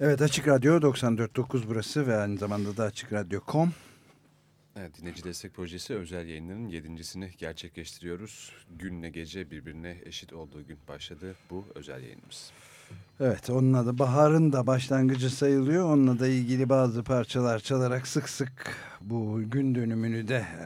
Evet Açık Radyo 94.9 burası ve aynı zamanda da Açık Radyo.com. Evet, Dinleyici Destek Projesi özel yayınlarının yedincisini gerçekleştiriyoruz. Günle gece birbirine eşit olduğu gün başladı bu özel yayınımız. Evet onunla da baharın da başlangıcı sayılıyor. Onunla da ilgili bazı parçalar çalarak sık sık bu gün dönümünü de e,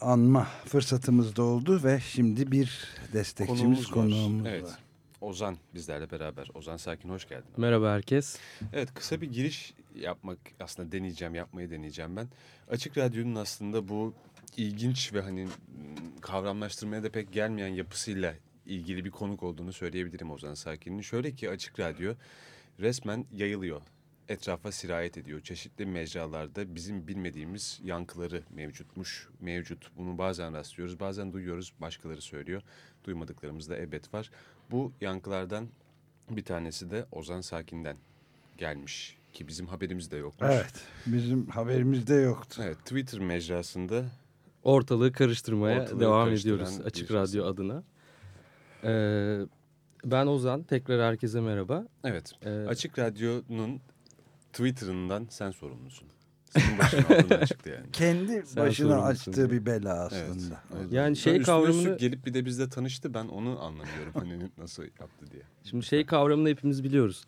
anma fırsatımız da oldu ve şimdi bir destekçimiz konuğumuz, konuğumuz var. Evet. Ozan bizlerle beraber. Ozan Sakin hoş geldin. Merhaba herkes. Evet kısa bir giriş yapmak aslında deneyeceğim, yapmayı deneyeceğim ben. Açık Radyo'nun aslında bu ilginç ve hani kavramlaştırmaya da pek gelmeyen yapısıyla ilgili bir konuk olduğunu söyleyebilirim Ozan Sakin'in. Şöyle ki Açık Radyo resmen yayılıyor. Etrafa sirayet ediyor. Çeşitli mecralarda bizim bilmediğimiz yankıları mevcutmuş, mevcut. Bunu bazen rastlıyoruz, bazen duyuyoruz, başkaları söylüyor. Duymadıklarımız da elbet var. Bu yankılardan bir tanesi de Ozan Sakin'den gelmiş ki bizim haberimiz de yokmuş. Evet bizim haberimiz de yoktu. Evet Twitter mecrasında ortalığı karıştırmaya ortalığı devam ediyoruz Açık Radyo adına. Ee, ben Ozan tekrar herkese merhaba. Evet ee, Açık Radyo'nun Twitter'ından sen sorumlusun. Senin başına çıktı yani. Kendi Sen başına açtığı bir bela aslında. Evet. Yani şey kavramını gelip bir de bizle tanıştı ben onu anlamıyorum hani nasıl yaptı diye. Şimdi şey kavramını hepimiz biliyoruz.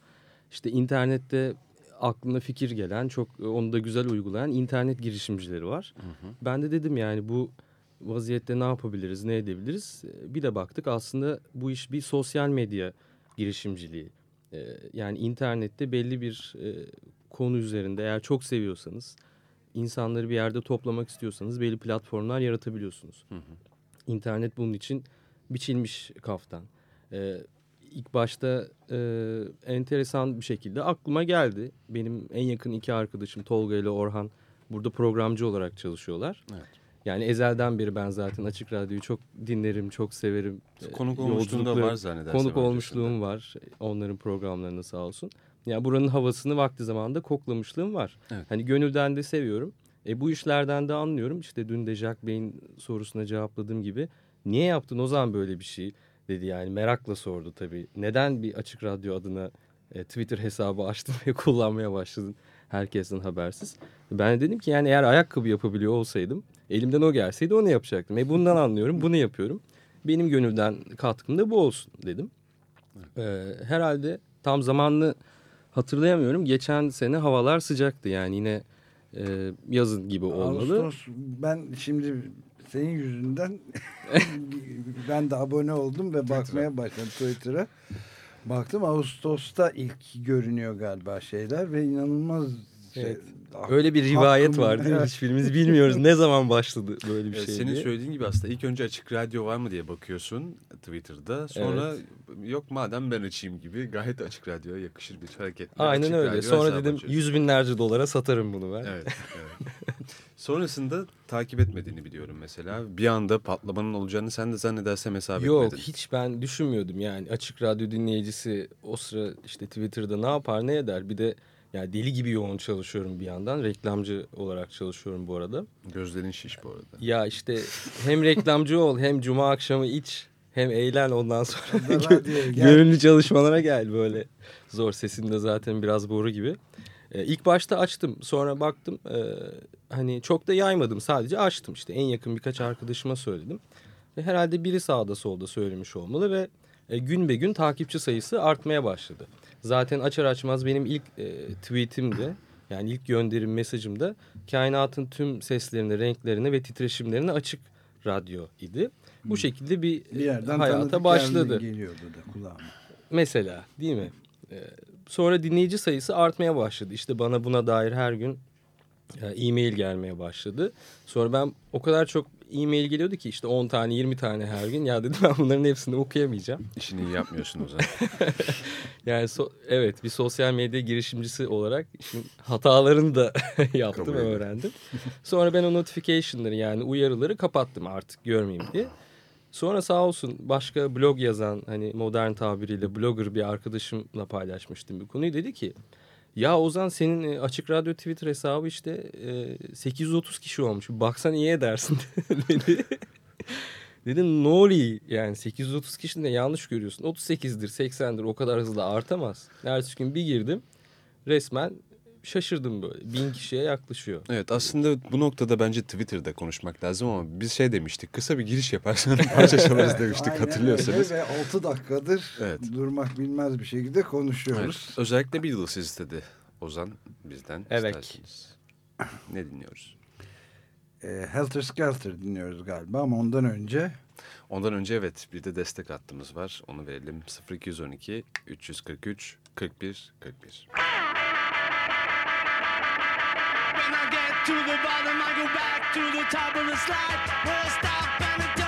İşte internette aklına fikir gelen, çok onu da güzel uygulayan internet girişimcileri var. Hı hı. Ben de dedim yani bu vaziyette ne yapabiliriz, ne edebiliriz? Bir de baktık aslında bu iş bir sosyal medya girişimciliği. Ee, yani internette belli bir e, konu üzerinde eğer çok seviyorsanız, insanları bir yerde toplamak istiyorsanız belli platformlar yaratabiliyorsunuz. Hı hı. İnternet bunun için biçilmiş kaftan. Ee, ilk başta e, enteresan bir şekilde aklıma geldi. Benim en yakın iki arkadaşım Tolga ile Orhan burada programcı olarak çalışıyorlar. Evet. Yani ezelden beri ben zaten Açık Radyo'yu çok dinlerim, çok severim. Konuk olmuşluğum da var zannedersem. Konuk olmuşluğum var onların programlarında sağ olsun. Yani buranın havasını vakti zamanında koklamışlığım var. Evet. Hani gönülden de seviyorum. E, bu işlerden de anlıyorum. İşte dün de Jack Bey'in sorusuna cevapladığım gibi. Niye yaptın o zaman böyle bir şey dedi yani merakla sordu tabii. Neden bir açık radyo adına e, Twitter hesabı açtın ve kullanmaya başladın herkesten habersiz. Ben de dedim ki yani eğer ayakkabı yapabiliyor olsaydım elimden o gelseydi onu yapacaktım. E bundan anlıyorum bunu yapıyorum. Benim gönülden katkım da bu olsun dedim. E, herhalde tam zamanlı hatırlayamıyorum. Geçen sene havalar sıcaktı yani yine e, yazın gibi olmalı. Ağustos ben şimdi senin yüzünden ben de abone oldum ve bakmaya başladım Twitter'a. Baktım Ağustos'ta ilk görünüyor galiba şeyler ve inanılmaz şey, evet. Öyle bir rivayet var değil mi? Hiçbirimiz bilmiyoruz ne zaman başladı böyle bir evet, şey Senin diye. söylediğin gibi aslında ilk önce açık radyo var mı diye bakıyorsun Twitter'da. Sonra evet. yok madem ben açayım gibi gayet açık radyoya yakışır bir hareket. Aynen öyle. Sonra dedim açıyorsun. yüz binlerce dolara satarım bunu ben. Evet. evet. Sonrasında takip etmediğini biliyorum mesela. Bir anda patlamanın olacağını sen de zannedersem hesap Yok, etmedin. Yok hiç ben düşünmüyordum yani. Açık radyo dinleyicisi o sıra işte Twitter'da ne yapar ne eder. Bir de yani deli gibi yoğun çalışıyorum bir yandan. Reklamcı olarak çalışıyorum bu arada. Gözlerin şiş bu arada. Ya işte hem reklamcı ol hem cuma akşamı iç hem eğlen ondan sonra gönüllü çalışmalara gel böyle. Zor sesim de zaten biraz boru gibi. Ee, ilk başta açtım sonra baktım e, hani çok da yaymadım sadece açtım işte en yakın birkaç arkadaşıma söyledim. Ve herhalde biri sağda solda söylemiş olmalı ve e, gün be gün takipçi sayısı artmaya başladı. Zaten açar açmaz benim ilk e, tweetimde yani ilk gönderim mesajımda kainatın tüm seslerini, renklerini ve titreşimlerini açık radyo idi. Bu şekilde bir, bir yerden hayata başladı. geliyordu da kulağıma. Mesela değil mi? Ee, sonra dinleyici sayısı artmaya başladı. İşte bana buna dair her gün e, e-mail gelmeye başladı. Sonra ben o kadar çok e-mail geliyordu ki işte 10 tane 20 tane her gün. Ya dedim ben bunların hepsini okuyamayacağım. İşini iyi yapmıyorsun o zaman. yani so evet bir sosyal medya girişimcisi olarak işin hatalarını da yaptım ve öğrendim. Sonra ben o notification'ları yani uyarıları kapattım artık görmeyeyim diye. Sonra sağ olsun başka blog yazan hani modern tabiriyle blogger bir arkadaşımla paylaşmıştım bir konuyu. Dedi ki ya Ozan senin e, Açık Radyo Twitter hesabı işte 830 e, kişi olmuş. Baksan iyi edersin dedi. Dedim ne oluyor? Yani 830 kişinin de yanlış görüyorsun. 38'dir 80'dir o kadar hızlı artamaz. Ertesi gün bir girdim resmen şaşırdım böyle. Bin kişiye yaklaşıyor. Evet aslında bu noktada bence Twitter'da konuşmak lazım ama biz şey demiştik kısa bir giriş yaparsan parça çalarız demiştik Aynen hatırlıyorsanız. öyle Ve 6 dakikadır Evet. durmak bilmez bir şekilde konuşuyoruz. Evet, özellikle Beatles istedi Ozan bizden. Evet. isterseniz. Ne dinliyoruz? E, Helter Skelter dinliyoruz galiba ama ondan önce Ondan önce evet bir de destek hattımız var. Onu verelim 0212 343 41 41. To the bottom, I go back to the top of the slide. I stop and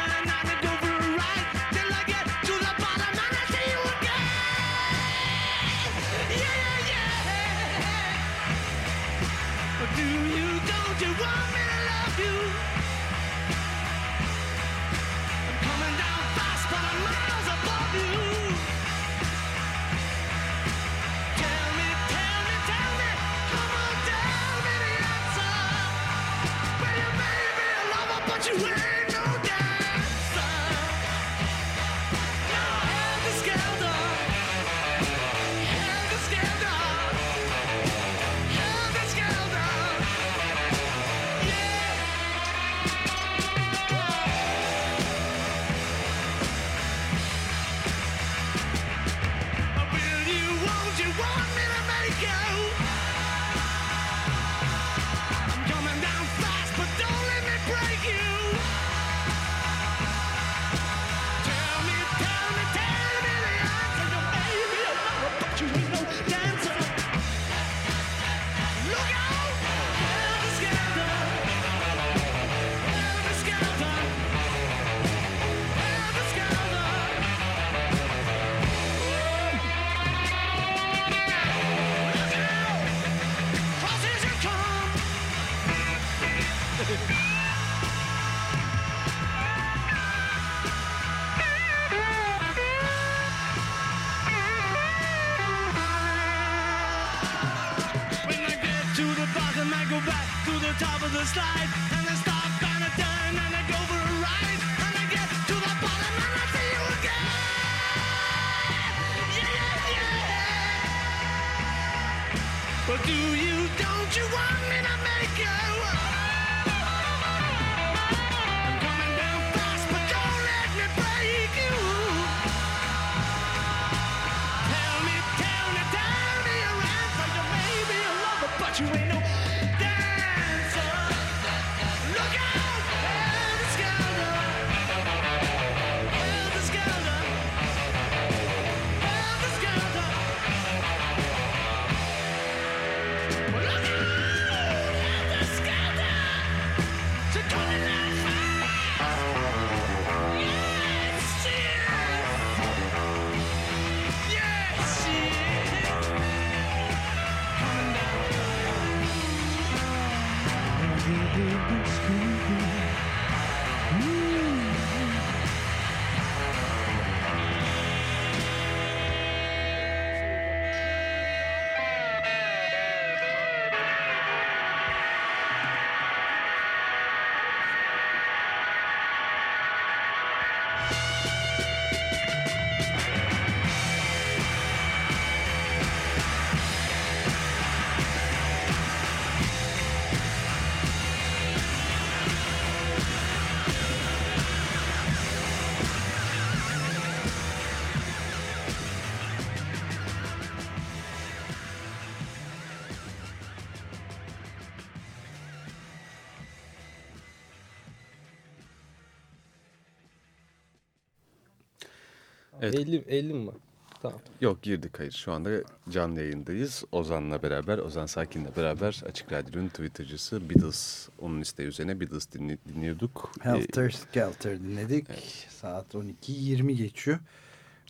Evet. 50, 50 mi var? Tamam. Yok girdik hayır şu anda canlı yayındayız. Ozan'la beraber, Ozan Sakin'le beraber Açık Radyo'nun Twitter'cısı Beatles. Onun isteği üzerine Beatles dinli- dinliyorduk. Ee, Helter Skelter dinledik. Saat 12.20 geçiyor.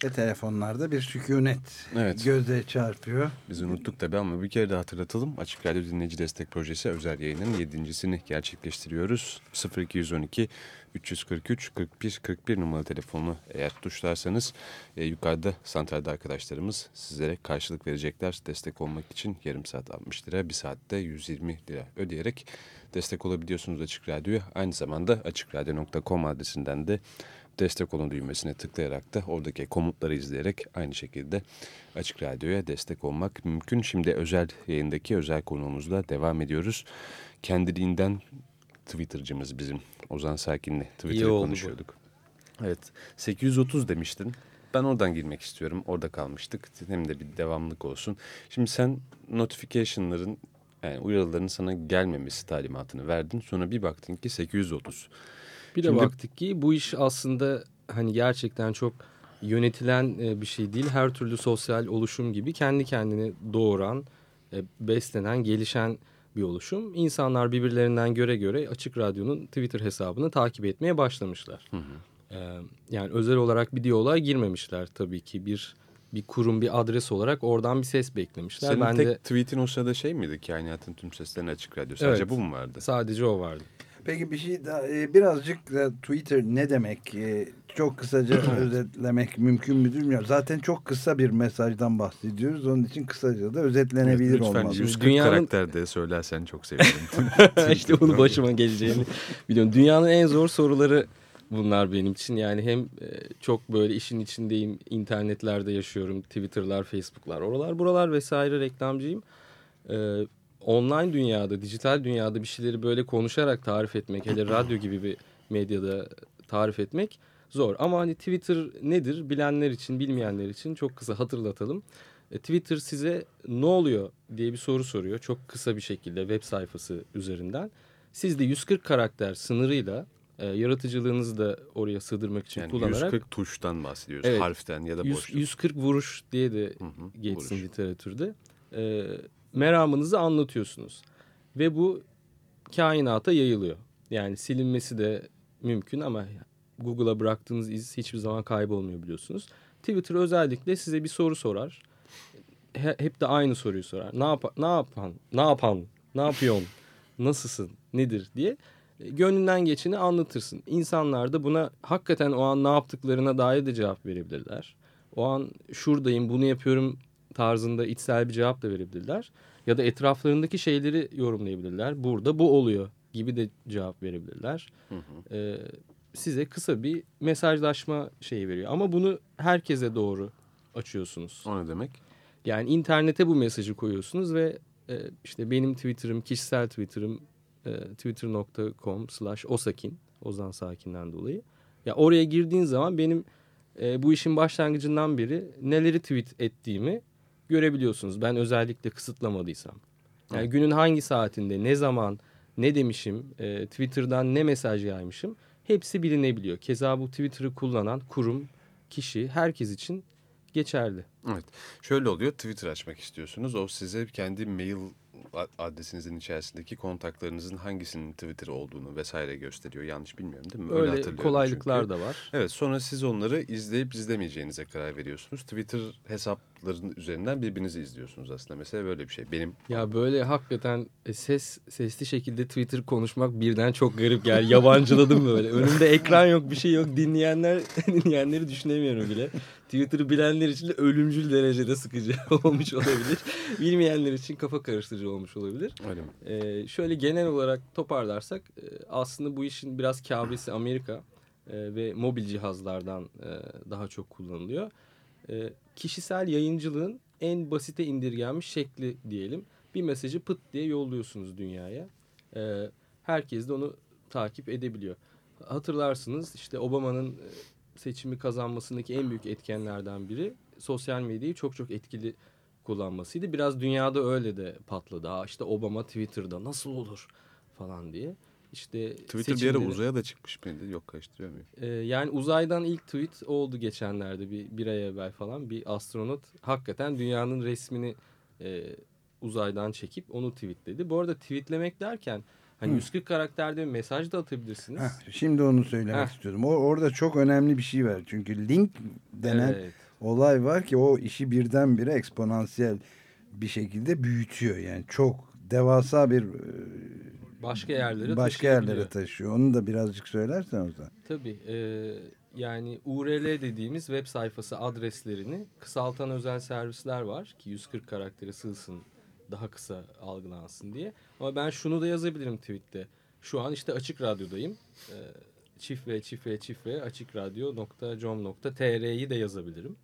Ve telefonlarda bir sükunet Evet. göze çarpıyor. Biz unuttuk tabii ama bir kere de hatırlatalım. Açık Radyo Dinleyici Destek Projesi özel yayının yedincisini gerçekleştiriyoruz. 0212 343 41 41 numaralı telefonu eğer tuşlarsanız e, yukarıda santralde arkadaşlarımız sizlere karşılık verecekler. Destek olmak için yarım saat 60 lira, bir saatte 120 lira ödeyerek destek olabiliyorsunuz Açık Radyo'ya. Aynı zamanda açıkradyo.com adresinden de destek olun düğmesine tıklayarak da oradaki komutları izleyerek aynı şekilde Açık Radyo'ya destek olmak mümkün. Şimdi özel yayındaki özel konuğumuzla devam ediyoruz. Kendiliğinden Twitter'cımız bizim Ozan Sakin'le Twitter'ı oldu bu. konuşuyorduk. Evet 830 demiştin. Ben oradan girmek istiyorum. Orada kalmıştık. Hem de bir devamlık olsun. Şimdi sen notification'ların yani uyarıların sana gelmemesi talimatını verdin. Sonra bir baktın ki 830. Bir de Şimdi- baktık ki bu iş aslında hani gerçekten çok yönetilen e, bir şey değil. Her türlü sosyal oluşum gibi kendi kendini doğuran, e, beslenen, gelişen bir oluşum. İnsanlar birbirlerinden göre göre Açık Radyo'nun Twitter hesabını takip etmeye başlamışlar. E, Yani özel olarak bir diyaloğa girmemişler tabii ki bir bir kurum bir adres olarak oradan bir ses beklemişler. Senin ben tek de tweetin o sırada şey miydi? Kainatın tüm seslerini açık radyo. Sadece Evet. bu mu vardı? sadece o vardı. Peki bir şey daha e, birazcık da Twitter ne demek E, çok kısaca özetlemek mümkün müdür bilmiyorum. Zaten çok kısa bir mesajdan bahsediyoruz. Onun için kısaca da özetlenebilir Lütfen olmalı. 140 Dünyanın- karakterde söylersen çok sevinirim. işte bunu başıma geleceğini biliyorum. Dünyanın en zor soruları bunlar benim için. Yani hem e, çok böyle işin içindeyim, internetlerde yaşıyorum, Twitter'lar, Facebook'lar, oralar buralar vesaire reklamcıyım. E, online dünyada, dijital dünyada bir şeyleri böyle konuşarak tarif etmek, hele radyo gibi bir medyada tarif etmek zor. Ama hani Twitter nedir bilenler için, bilmeyenler için çok kısa hatırlatalım. E, Twitter size ne oluyor diye bir soru soruyor. Çok kısa bir şekilde web sayfası üzerinden. Siz de 140 karakter sınırıyla e, yaratıcılığınızı da oraya sığdırmak için yani kullanarak 140 tuştan bahsediyoruz. Evet. Harften ya da 100, boşluk. 140 vuruş diye de Hı hı, geçsin vuruş. literatürde. E, meramınızı anlatıyorsunuz. Ve bu kainata yayılıyor. Yani silinmesi de mümkün ama Google'a bıraktığınız iz hiçbir zaman kaybolmuyor biliyorsunuz. Twitter özellikle size bir soru sorar. He- hep de aynı soruyu sorar. Ne yap ne yapan? Ne yapan? Ne yapıyorsun? Nasılsın? Nedir diye e, gönlünden geçeni anlatırsın. İnsanlar da buna hakikaten o an ne yaptıklarına dair de cevap verebilirler. O an şuradayım, bunu yapıyorum tarzında içsel bir cevap da verebilirler. Ya da etraflarındaki şeyleri yorumlayabilirler. Burada bu oluyor gibi de cevap verebilirler. Ee, size kısa bir mesajlaşma şeyi veriyor. Ama bunu herkese doğru açıyorsunuz. O ne demek? Yani internete bu mesajı koyuyorsunuz ve e, işte benim Twitter'ım, kişisel Twitter'ım e, twitter.com slash osakin, Ozan Sakin'den dolayı. Ya oraya girdiğin zaman benim e, bu işin başlangıcından beri neleri tweet ettiğimi görebiliyorsunuz. Ben özellikle kısıtlamadıysam. Yani günün hangi saatinde, ne zaman, ne demişim, e, Twitter'dan ne mesaj yaymışım hepsi bilinebiliyor. Keza bu Twitter'ı kullanan kurum, kişi, herkes için geçerli. Evet. Şöyle oluyor. Twitter açmak istiyorsunuz. O size kendi mail adresinizin içerisindeki kontaklarınızın hangisinin Twitter olduğunu vesaire gösteriyor. Yanlış bilmiyorum değil mi? Öyle hatırlıyorum kolaylıklar çünkü. da var. Evet sonra siz onları izleyip izlemeyeceğinize karar veriyorsunuz. Twitter hesaplarının üzerinden birbirinizi izliyorsunuz aslında. Mesela böyle bir şey. Benim Ya böyle hakikaten e, ses sesli şekilde Twitter konuşmak birden çok garip geldi. Yabancıladım böyle. Önümde ekran yok, bir şey yok. Dinleyenler dinleyenleri düşünemiyorum bile. Twitter'ı bilenler için de ölümcül derecede sıkıcı olmuş olabilir. Bilmeyenler için kafa karıştırıcı olmuş olabilir. öyle mi? Ee, şöyle genel olarak toparlarsak e, aslında bu işin biraz kabrisi Amerika e, ve mobil cihazlardan e, daha çok kullanılıyor. E, kişisel yayıncılığın en basite indirgenmiş şekli diyelim. Bir mesajı pıt diye yolluyorsunuz dünyaya. E, herkes de onu takip edebiliyor. Hatırlarsınız işte Obama'nın e, seçimi kazanmasındaki en büyük etkenlerden biri sosyal medyayı çok çok etkili kullanmasıydı. Biraz dünyada öyle de patladı. Aa işte Obama Twitter'da nasıl olur falan diye. İşte Twitter bir ara uzaya da çıkmış mıydı? Yok karıştırıyor muyum? Ee, yani uzaydan ilk tweet oldu geçenlerde bir, bir ay evvel falan. Bir astronot hakikaten dünyanın resmini e, uzaydan çekip onu tweetledi. Bu arada tweetlemek derken hani Hı. 140 karakterde bir mesaj da atabilirsiniz. Heh, şimdi onu söylemek Heh. istiyordum. O, orada çok önemli bir şey var. Çünkü link denen Evet. olay var ki o işi birdenbire eksponansiyel bir şekilde büyütüyor. Yani çok devasa bir e, Başka yerlere başka yerlere taşıyor. Onu da birazcık söylersen o zaman. Tabii. e, yani URL dediğimiz web sayfası adreslerini kısaltan özel servisler var ki 140 karaktere sığsın daha kısa algılansın diye. Ama ben şunu da yazabilirim tweette. Şu an işte Açık Radyo'dayım. E, çift ve çift ve çift ve açıkradyo.com.tr'yi de yazabilirim.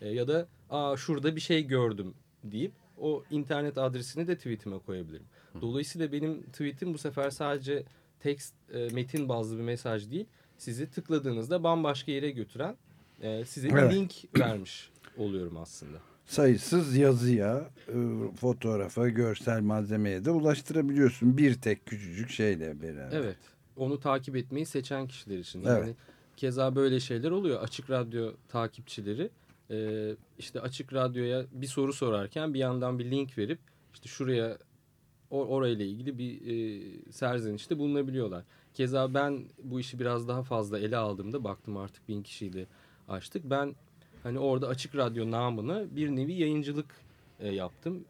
E, ya da Aa, şurada bir şey gördüm deyip o internet adresini de tweetime koyabilirim. Dolayısıyla benim tweetim bu sefer sadece text e, metin bazlı bir mesaj değil. Sizi tıkladığınızda bambaşka yere götüren e, size bir Evet. link vermiş oluyorum aslında. Sayısız yazıya, e, fotoğrafa, görsel malzemeye de ulaştırabiliyorsun. Bir tek küçücük şeyle beraber. Evet. Onu takip etmeyi seçen kişiler için. Evet. Yani keza böyle şeyler oluyor. Açık radyo takipçileri e, işte açık radyoya bir soru sorarken bir yandan bir link verip işte şuraya or orayla ilgili bir e, serzenişte bulunabiliyorlar. Keza ben bu işi biraz daha fazla ele aldığımda baktım artık bin kişiyle açtık. Ben hani orada açık radyo namına bir nevi yayıncılık e, yaptım.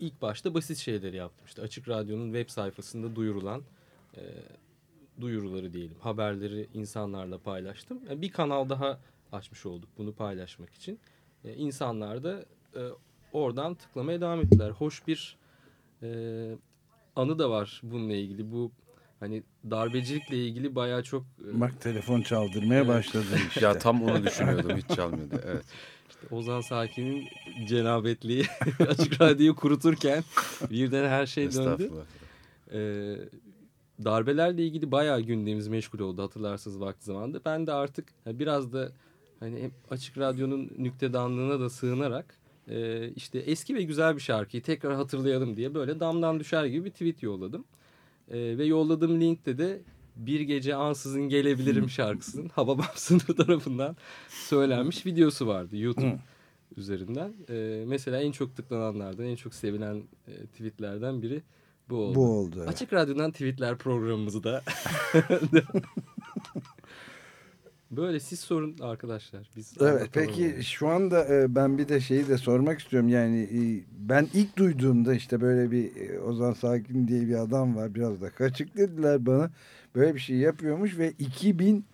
İlk başta basit şeyleri yaptım. İşte açık radyonun web sayfasında duyurulan e, duyuruları diyelim, haberleri insanlarla paylaştım. Yani bir kanal daha açmış olduk bunu paylaşmak için. E, insanlar da e, oradan tıklamaya devam ettiler. Hoş bir e, anı da var bununla ilgili. Bu hani darbecilikle ilgili bayağı çok e, Bak telefon çaldırmaya Evet. başladın işte. Ya tam onu düşünüyordum hiç çalmıyordu. Evet. Ozan Sakin'in cenabetliği açık radyoyu kuruturken birden her şey döndü. Estağfurullah. Ee, darbelerle ilgili bayağı gündemimiz meşgul oldu hatırlarsınız vakti zamanında. Ben de artık ha, biraz da hani hem açık radyonun nüktedanlığına da sığınarak e, işte eski ve güzel bir şarkıyı tekrar hatırlayalım diye böyle damdan düşer gibi bir tweet yolladım. E, ve yolladığım linkte de bir gece ansızın gelebilirim şarkısının Hababam sınıfı tarafından söylenmiş videosu vardı YouTube üzerinden. E, mesela en çok tıklananlardan, en çok sevilen e, tweetlerden biri bu oldu. Bu oldu. Açık Radyo'dan tweetler programımızı da. Böyle siz sorun arkadaşlar. Biz Evet peki yani. şu anda e, ben bir de şeyi de sormak istiyorum yani e, ben ilk duyduğumda işte böyle bir e, Ozan Sakin diye bir adam var biraz da kaçık dediler bana böyle bir şey yapıyormuş ve 2010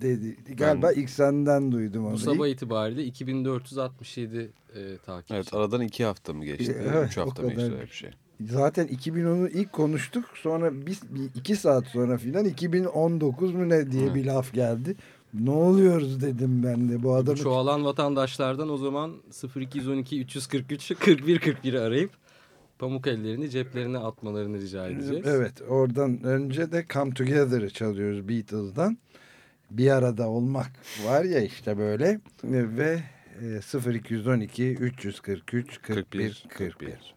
dedi galiba ilk senden duydum onu. Bu sabah itibariyle 2467 e, takipçi. Evet aradan iki hafta mı geçti? Evet, Üç o hafta mı geçti öyle bir şey? zaten 2010'u ilk konuştuk. Sonra bir, bir iki saat sonra filan 2019 mu ne diye bir laf geldi. Ne oluyoruz dedim ben de bu adamı. Çoğalan vatandaşlardan o zaman 0212 343 41 arayıp pamuk ellerini ceplerine atmalarını rica edeceğiz. Evet oradan önce de Come Together'ı çalıyoruz Beatles'dan. Bir arada olmak var ya işte böyle ve 0212 343 41 41. 41.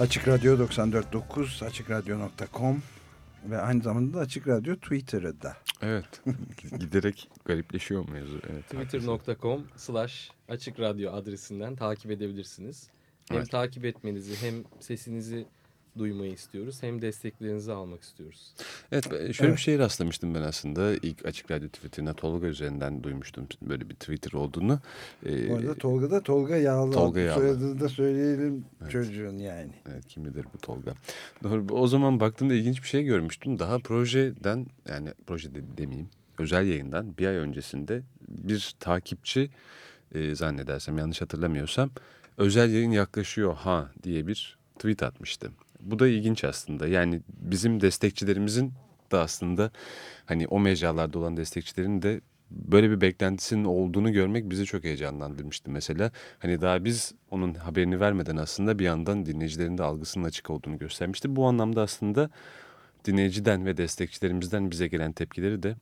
Açık Radyo 94.9 açıkradyo.com ve aynı zamanda da Açık Radyo Twitter'ı da. Evet. Giderek garipleşiyor mevzu. Evet, Twitter.com slash açık radyo adresinden takip edebilirsiniz. Hem Evet. takip etmenizi hem sesinizi duymayı istiyoruz hem desteklerinizi almak istiyoruz. Evet şöyle Evet. bir şeye rastlamıştım ben aslında. İlk Açık Radyo Twitter'ına Tolga üzerinden duymuştum böyle bir Twitter olduğunu. Ee, Bu arada Tolga da Tolga Yağlı. Tolga Yağlı. Soyadını da söyleyelim Evet. çocuğun yani. Evet kim bilir bu Tolga. Doğru. O zaman baktığımda ilginç bir şey görmüştüm. Daha projeden yani proje de demeyeyim özel yayından bir ay öncesinde bir takipçi e, zannedersem yanlış hatırlamıyorsam özel yayın yaklaşıyor ha diye bir tweet atmıştı. Bu da ilginç aslında. Yani bizim destekçilerimizin de aslında hani o mecralarda olan destekçilerin de böyle bir beklentisinin olduğunu görmek bizi çok heyecanlandırmıştı mesela. Hani daha biz onun haberini vermeden aslında bir yandan dinleyicilerin de algısının açık olduğunu göstermişti. Bu anlamda aslında dinleyiciden ve destekçilerimizden bize gelen tepkileri de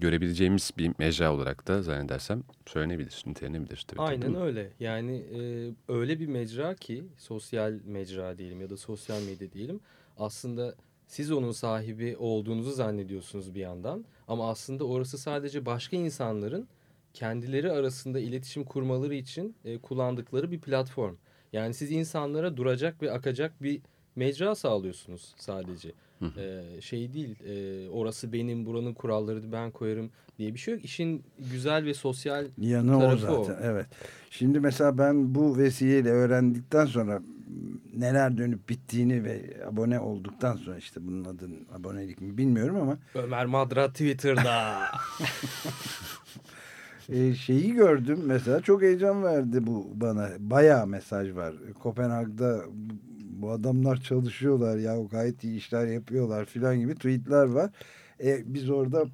görebileceğimiz bir mecra olarak da zannedersem söylenebilir, nitelenebilir. Değil Aynen mi? öyle. Yani e, öyle bir mecra ki sosyal mecra diyelim ya da sosyal medya diyelim. Aslında siz onun sahibi olduğunuzu zannediyorsunuz bir yandan. Ama aslında orası sadece başka insanların kendileri arasında iletişim kurmaları için e, kullandıkları bir platform. Yani siz insanlara duracak ve akacak bir mecra sağlıyorsunuz sadece. E, şey değil e, orası benim buranın kuralları ben koyarım diye bir şey yok. İşin güzel ve sosyal Yanı o tarafı zaten. o. Evet. Şimdi mesela ben bu vesileyle öğrendikten sonra neler dönüp bittiğini ve abone olduktan sonra işte bunun adın abonelik mi bilmiyorum ama Ömer Madra Twitter'da. e, şeyi gördüm mesela çok heyecan verdi bu bana. Bayağı mesaj var. Kopenhag'da bu- adamlar çalışıyorlar ya gayet iyi işler yapıyorlar filan gibi tweetler var. E, biz orada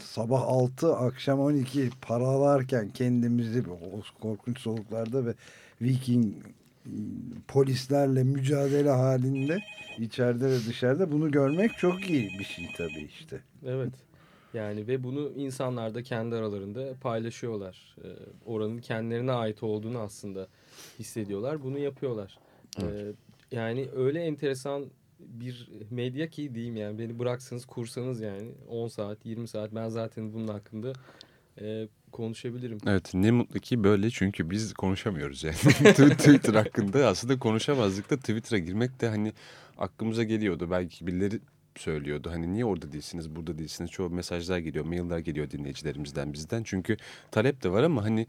sabah 6 akşam 12 paralarken kendimizi o korkunç soğuklarda ve Viking polislerle mücadele halinde içeride ve dışarıda bunu görmek çok iyi bir şey tabii işte. evet. Yani ve bunu insanlar da kendi aralarında paylaşıyorlar. Ee, oranın kendilerine ait olduğunu aslında hissediyorlar. Bunu yapıyorlar. Ee, yani öyle enteresan bir medya ki diyeyim yani beni bıraksanız kursanız yani 10 saat 20 saat ben zaten bunun hakkında e, konuşabilirim. Evet ne mutlu ki böyle çünkü biz konuşamıyoruz yani. Twitter hakkında aslında konuşamazdık da Twitter'a girmek de hani aklımıza geliyordu. Belki birileri söylüyordu. Hani niye orada değilsiniz, burada değilsiniz. Çoğu mesajlar geliyor, mailler geliyor dinleyicilerimizden bizden. Çünkü talep de var ama hani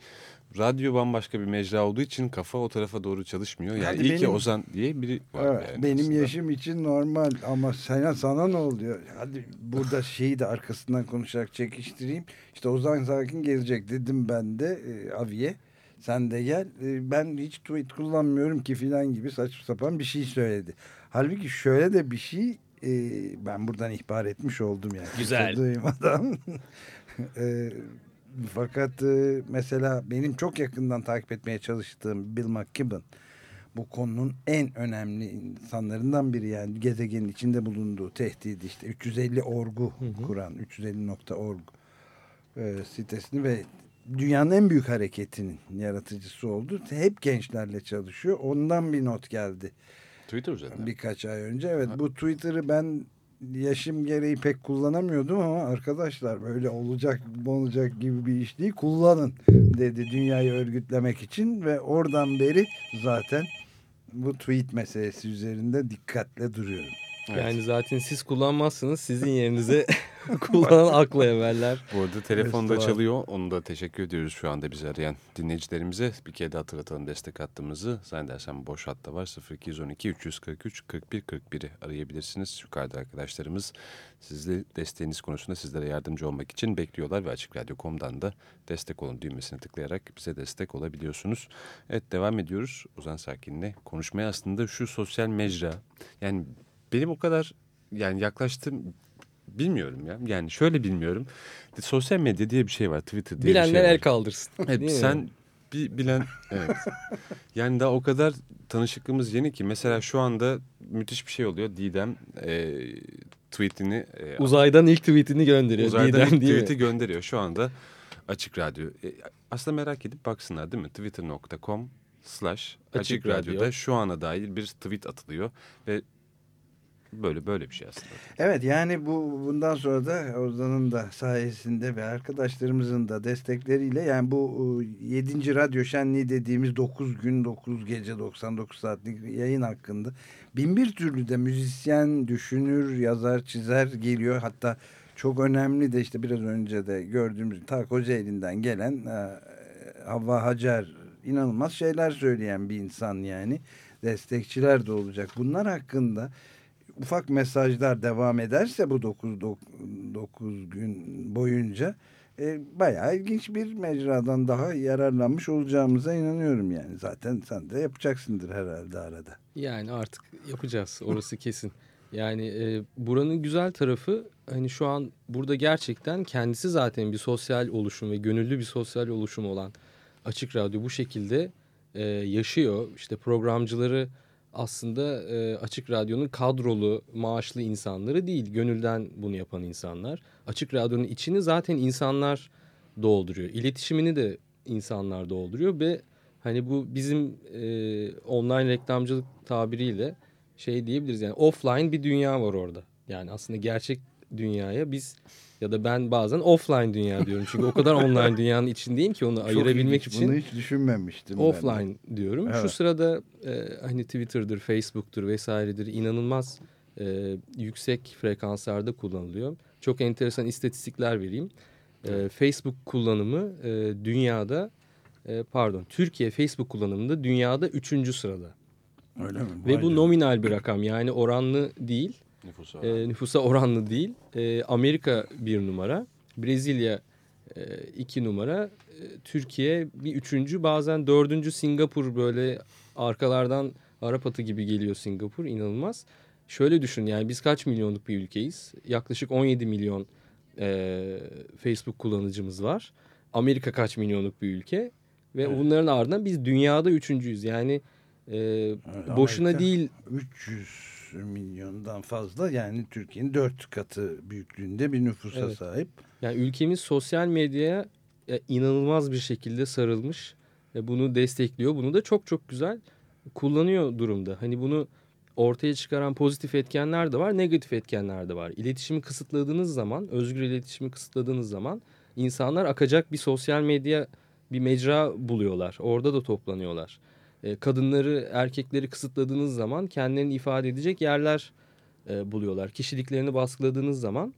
radyo bambaşka bir mecra olduğu için kafa o tarafa doğru çalışmıyor. Yani Hadi iyi ki benim- Ozan diye biri var. Evet, yani benim aslında. yaşım için normal ama sana sana ne oluyor? Hadi burada şeyi de arkasından konuşarak çekiştireyim. İşte Ozan Sakin gelecek dedim ben de e, Avi'ye. Sen de gel. E, ben hiç tweet kullanmıyorum ki filan gibi saçma sapan bir şey söyledi. Halbuki şöyle de bir şey e, ben buradan ihbar etmiş oldum yani. Güzel. Duymadan. E, fakat e, mesela benim çok yakından takip etmeye çalıştığım Bill McKibben bu konunun en önemli insanlarından biri yani gezegenin içinde bulunduğu tehdidi işte 350 orgu kuran 350.org e, sitesini ve dünyanın en büyük hareketinin yaratıcısı oldu. Hep gençlerle çalışıyor. Ondan bir not geldi Twitter üzerinden. birkaç ay önce. Evet bu Twitter'ı ben yaşım gereği pek kullanamıyordum ama arkadaşlar böyle olacak olacak gibi bir iş değil kullanın dedi dünyayı örgütlemek için ve oradan beri zaten bu tweet meselesi üzerinde dikkatle duruyorum. Evet. Yani zaten siz kullanmazsınız sizin yerinize kullanan akla everler. Bu arada telefon da Evet, var. çalıyor. Onu da teşekkür ediyoruz şu anda bizi arayan dinleyicilerimize. Bir kere de hatırlatalım destek hattımızı. Zannedersem boş hatta var. 0212 343 41 41'i arayabilirsiniz. Yukarıda arkadaşlarımız sizle desteğiniz konusunda sizlere yardımcı olmak için bekliyorlar ve AçıkRadyo.com'dan da destek olun düğmesine tıklayarak bize destek olabiliyorsunuz. Evet devam ediyoruz Ozan Sakin'le konuşmaya aslında şu sosyal mecra yani benim o kadar yani yaklaştım bilmiyorum ya. Yani şöyle bilmiyorum. Sosyal medya diye bir şey var. Twitter diye bir Bilenler şey var. el kaldırsın. Evet, mi? sen bir bilen evet. Yani daha o kadar tanışıklığımız yeni ki mesela şu anda müthiş bir şey oluyor. Didem e, tweetini e, Uzaydan ilk tweetini gönderiyor. uzaydan Didem ilk değil mi? tweet'i gönderiyor şu anda. Açık Radyo. E, aslında merak edip baksınlar değil mi? Twitter.com slash Açık açık Radyo. radyoda şu ana dair bir tweet atılıyor ve böyle böyle bir şey aslında. Evet yani bu bundan sonra da Ozan'ın da sayesinde ve arkadaşlarımızın da destekleriyle yani bu 7. radyo şenliği dediğimiz 9 gün 9 gece 99 saatlik yayın hakkında bin bir türlü de müzisyen, düşünür, yazar, çizer geliyor. Hatta çok önemli de işte biraz önce de gördüğümüz Ta Kocaeli'nden gelen e, Havva Hacer inanılmaz şeyler söyleyen bir insan yani. Destekçiler de olacak. Bunlar hakkında ufak mesajlar devam ederse bu 9, 9 gün boyunca e, bayağı ilginç bir mecradan daha yararlanmış olacağımıza inanıyorum yani. Zaten sen de yapacaksındır herhalde arada. Yani artık yapacağız orası kesin. Yani e, buranın güzel tarafı hani şu an burada gerçekten kendisi zaten bir sosyal oluşum ve gönüllü bir sosyal oluşum olan Açık Radyo bu şekilde e, yaşıyor. İşte programcıları aslında e, Açık Radyo'nun kadrolu, maaşlı insanları değil. Gönülden bunu yapan insanlar. Açık Radyo'nun içini zaten insanlar dolduruyor. İletişimini de insanlar dolduruyor ve hani bu bizim e, online reklamcılık tabiriyle şey diyebiliriz yani offline bir dünya var orada. Yani aslında gerçek dünyaya biz ya da ben bazen offline dünya diyorum. Çünkü o kadar online dünyanın içindeyim ki onu Çok ayırabilmek ilginç, için Bunu hiç düşünmemiştim. ben offline diyorum. Şu Evet. sırada e, hani Twitter'dır, Facebook'tur vesairedir inanılmaz e, yüksek frekanslarda kullanılıyor. Çok enteresan istatistikler vereyim. E, Facebook kullanımı e, dünyada e, pardon Türkiye Facebook kullanımında dünyada üçüncü sırada. Öyle mi? Ve Vay bu canına. nominal bir rakam yani oranlı değil. Nüfusa E, nüfusa oranlı değil. E, Amerika bir numara, Brezilya e, iki numara, e, Türkiye bir üçüncü, bazen dördüncü Singapur böyle arkalardan Arap atı gibi geliyor Singapur inanılmaz. Şöyle düşün yani biz kaç milyonluk bir ülkeyiz? Yaklaşık 17 milyon e, Facebook kullanıcımız var. Amerika kaç milyonluk bir ülke ve Evet. bunların ardından biz dünyada üçüncüyüz. Yani e, Evet, boşuna Amerika değil 300 milyondan fazla yani Türkiye'nin dört katı büyüklüğünde bir nüfusa Evet. sahip. Yani ülkemiz sosyal medyaya e, inanılmaz bir şekilde sarılmış ve bunu destekliyor. Bunu da çok çok güzel kullanıyor durumda. Hani bunu ortaya çıkaran pozitif etkenler de var, negatif etkenler de var. İletişimi kısıtladığınız zaman, özgür iletişimi kısıtladığınız zaman insanlar akacak bir sosyal medya bir mecra buluyorlar. Orada da toplanıyorlar. E, kadınları, erkekleri kısıtladığınız zaman kendilerini ifade edecek yerler e, buluyorlar. Kişiliklerini baskıladığınız zaman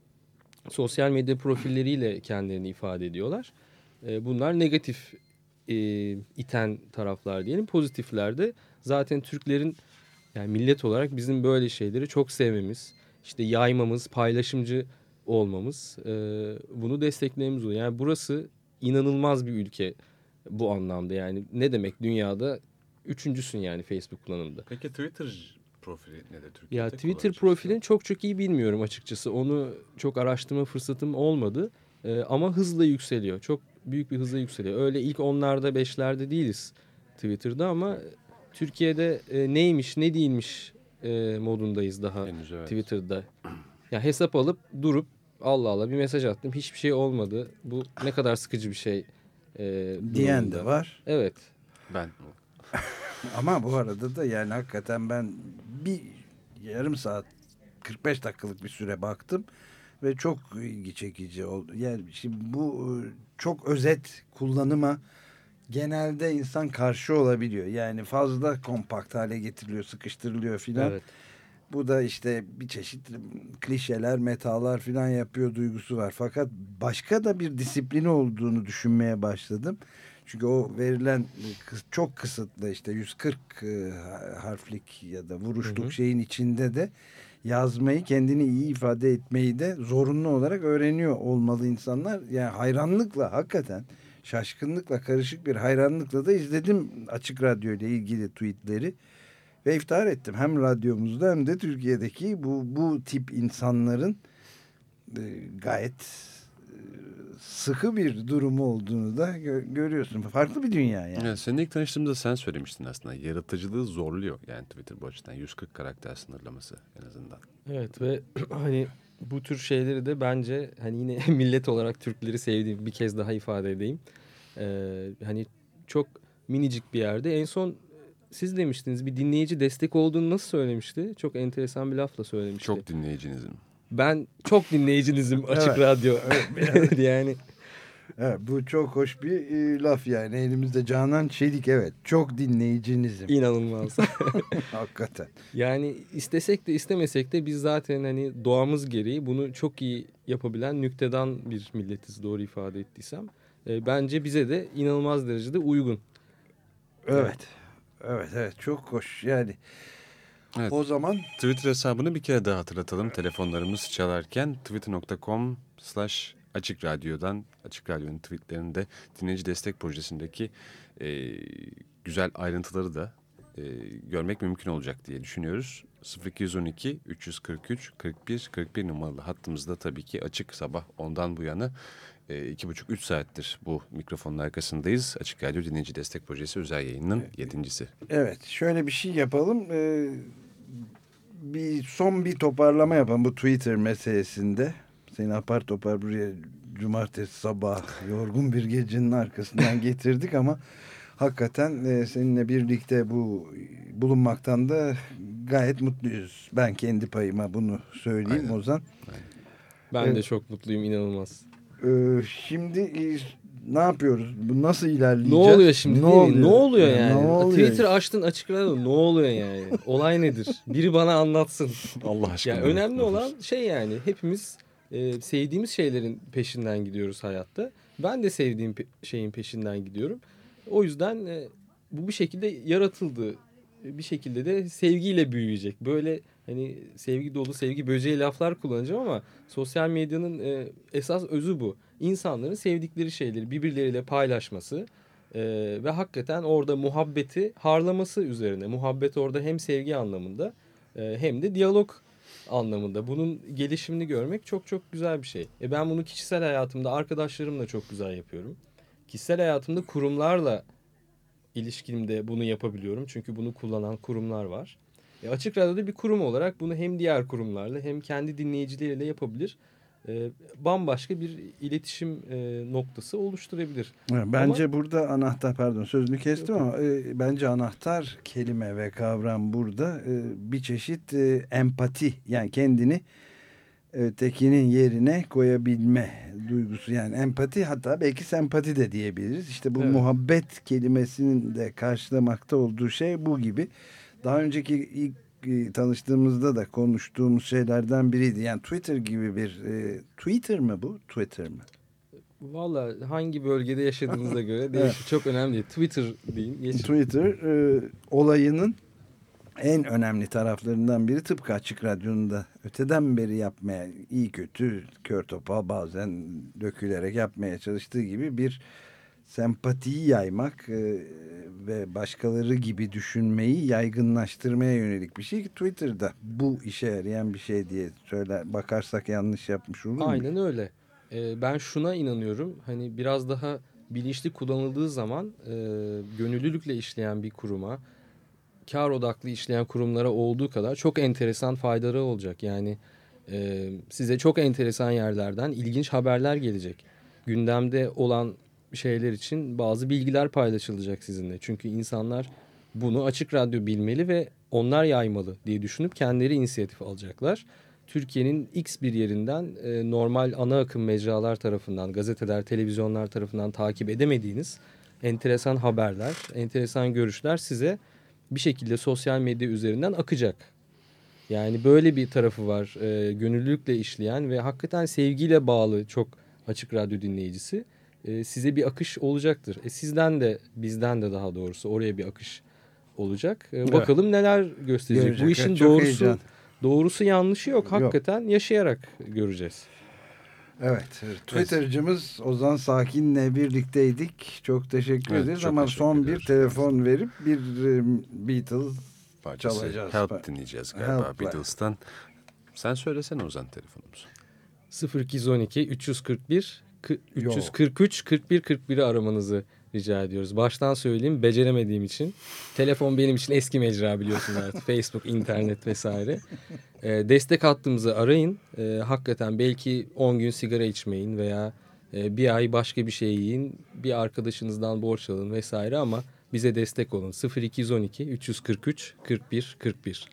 sosyal medya profilleriyle kendilerini ifade ediyorlar. E, bunlar negatif iten taraflar diyelim. Pozitiflerde zaten Türklerin yani millet olarak bizim böyle şeyleri çok sevmemiz, işte yaymamız, paylaşımcı olmamız, bunu desteklememiz oluyor. Yani burası inanılmaz bir ülke bu anlamda. Yani ne demek dünyada üçüncüsün yani Facebook kullanımında. Peki Twitter profili ne de Türkiye'de? Ya Twitter profilini çok çok iyi bilmiyorum açıkçası. Onu çok araştırma fırsatım olmadı. Ee, ama hızla yükseliyor. Çok büyük bir hızla yükseliyor. Öyle ilk onlarda beşlerde değiliz Twitter'da ama Türkiye'de e, neymiş ne değilmiş e, modundayız daha Henüz evet. Twitter'da. Ya hesap alıp durup Allah Allah bir mesaj attım. Hiçbir şey olmadı. Bu ne kadar sıkıcı bir şey. e, Diyen de var. Evet. Ben Ama bu arada da yani hakikaten ben bir yarım saat 45 dakikalık bir süre baktım ve çok ilgi çekici oldu. Yani şimdi bu e, çok özet kullanıma genelde insan karşı olabiliyor. Yani fazla kompakt hale getiriliyor, sıkıştırılıyor filan. Evet. Bu da işte bir çeşit klişeler, metalar filan yapıyor duygusu var. Fakat başka da bir disiplini olduğunu düşünmeye başladım. Çünkü o verilen çok kısıtlı işte 140 e, harflik ya da vuruşluk Hı hı. şeyin içinde de yazmayı kendini iyi ifade etmeyi de zorunlu olarak öğreniyor olmalı insanlar. Yani hayranlıkla hakikaten şaşkınlıkla karışık bir hayranlıkla da izledim açık radyo ile ilgili tweetleri ve iftihar ettim. Hem radyomuzda hem de Türkiye'deki bu, bu tip insanların e, gayet sıkı bir durumu olduğunu da gö- görüyorsun. Farklı bir dünya yani. Ya seninle ilk tanıştığımda sen söylemiştin aslında. Yaratıcılığı zorluyor yani Twitter bu açıdan. 140 karakter sınırlaması en azından. Evet ve hani bu tür şeyleri de bence hani yine millet olarak Türkleri sevdiğim bir kez daha ifade edeyim. Ee, hani çok minicik bir yerde. En son siz demiştiniz bir dinleyici destek olduğunu nasıl söylemişti? Çok enteresan bir lafla söylemişti. Çok dinleyicinizin. Ben çok dinleyicinizim açık Evet. radyo. yani Evet, bu çok hoş bir e, laf yani. Elimizde Canan Çelik evet. Çok dinleyicinizim. inanılmaz. Hakikaten. yani istesek de istemesek de biz zaten hani doğamız gereği bunu çok iyi yapabilen nüktedan bir milletiz doğru ifade ettiysem. E, bence bize de inanılmaz derecede uygun. Evet. Evet evet çok hoş yani. Evet. O zaman Twitter hesabını bir kere daha hatırlatalım. Telefonlarımız çalarken twitter.com slash açık radyodan Açık Radyo'nun tweetlerinde dinleyici destek projesindeki e, güzel ayrıntıları da e, görmek mümkün olacak diye düşünüyoruz. 0212 343 41 41 numaralı hattımızda tabii ki açık sabah ondan bu yana iki buçuk üç saattir bu mikrofonun arkasındayız. Açık Radyo Dinleyici Destek Projesi özel yayınının yedincisi. evet şöyle bir şey yapalım. Ee, bir son bir toparlama yapalım bu Twitter meselesinde. Seni apar topar buraya cumartesi sabah yorgun bir gecenin arkasından getirdik ama hakikaten e, seninle birlikte bu bulunmaktan da gayet mutluyuz. Ben kendi payıma bunu söyleyeyim Aynen. Ozan. Ben Evet. de çok mutluyum inanılmaz. Ee, şimdi e, ne yapıyoruz? Bu nasıl ilerleyeceğiz? Ne oluyor şimdi değil mi? Ne oluyor yani? Ne oluyor? Twitter açtın açık radyo ne oluyor yani? Olay nedir? Biri bana anlatsın. Allah aşkına. Ya önemli olan şey yani hepimiz e, sevdiğimiz şeylerin peşinden gidiyoruz hayatta. Ben de sevdiğim pe- şeyin peşinden gidiyorum. O yüzden e, bu bir şekilde yaratıldı. Bir şekilde de sevgiyle büyüyecek. Böyle hani sevgi dolu, sevgi böceği laflar kullanacağım ama sosyal medyanın e, esas özü bu. İnsanların sevdikleri şeyleri birbirleriyle paylaşması e, ve hakikaten orada muhabbeti harlaması üzerine. Muhabbet orada hem sevgi anlamında e, hem de diyalog anlamında. Bunun gelişimini görmek çok çok güzel bir şey. E ben bunu kişisel hayatımda arkadaşlarımla çok güzel yapıyorum. Kişisel hayatımda kurumlarla ilişkimde bunu yapabiliyorum. Çünkü bunu kullanan kurumlar var. E açık Radyo'da bir kurum olarak bunu hem diğer kurumlarla hem kendi dinleyicileriyle yapabilir. E, bambaşka bir iletişim e, noktası oluşturabilir. Bence burada anahtar pardon sözünü kestim ama e, bence anahtar kelime ve kavram burada e, bir çeşit e, empati yani kendini e, tekinin yerine koyabilme duygusu yani empati hatta belki sempati de diyebiliriz. İşte bu Evet. muhabbet kelimesinin de karşılamakta olduğu şey bu gibi. Daha önceki ilk e, tanıştığımızda da konuştuğumuz şeylerden biriydi. Yani Twitter gibi bir e, Twitter mı bu? Twitter mı? Valla hangi bölgede yaşadığınıza göre değişir. Çok önemli değil. Twitter deyin. Geçin. Twitter e, olayının en önemli taraflarından biri tıpkı Açık Radyo'nun da öteden beri yapmaya iyi kötü kör topal bazen dökülerek yapmaya çalıştığı gibi bir sempatiyi yaymak e, ve başkaları gibi düşünmeyi yaygınlaştırmaya yönelik bir şey ki Twitter'da bu işe yarayan bir şey diye söyler bakarsak yanlış yapmış olur? Aynen öyle. Ee, ben şuna inanıyorum. Hani biraz daha bilinçli kullanıldığı zaman e, gönüllülükle işleyen bir kuruma, kar odaklı işleyen kurumlara olduğu kadar çok enteresan faydaları olacak. Yani e, size çok enteresan yerlerden ilginç haberler gelecek. Gündemde olan şeyler için bazı bilgiler paylaşılacak sizinle. Çünkü insanlar bunu açık radyo bilmeli ve onlar yaymalı diye düşünüp kendileri inisiyatif alacaklar. Türkiye'nin X bir yerinden e, normal ana akım mecralar tarafından, gazeteler, televizyonlar tarafından takip edemediğiniz enteresan haberler, enteresan görüşler size bir şekilde sosyal medya üzerinden akacak. Yani böyle bir tarafı var. E, gönüllülükle işleyen ve hakikaten sevgiyle bağlı çok açık radyo dinleyicisi. E, size bir akış olacaktır. E, sizden de bizden de daha doğrusu oraya bir akış olacak. E, bakalım neler gösterecek. Görecek. Bu işin Evet, çok doğrusu heyecan. doğrusu yanlışı yok. Hakikaten yaşayarak göreceğiz. Evet, Twitter'cımız Ozan Sakin'le birlikteydik. Çok teşekkür Evet, ederiz çok ama teşekkür son bir ediyoruz. telefon verip bir e, Beatles Parçası Çalacağız. Help dinleyeceğiz galiba Help'le. Beatles'tan. Sen söylesene Ozan telefonumuzu. 0212 341 kı- 343 41 41'i aramanızı rica ediyoruz. Baştan söyleyeyim beceremediğim için. Telefon benim için eski mecra biliyorsunuz artık. Facebook, internet vesaire. Ee, destek hattımızı arayın. Ee, hakikaten belki 10 gün sigara içmeyin veya e, bir ay başka bir şey yiyin. Bir arkadaşınızdan borç alın vesaire ama Bize destek olun. 0212 343 41 41.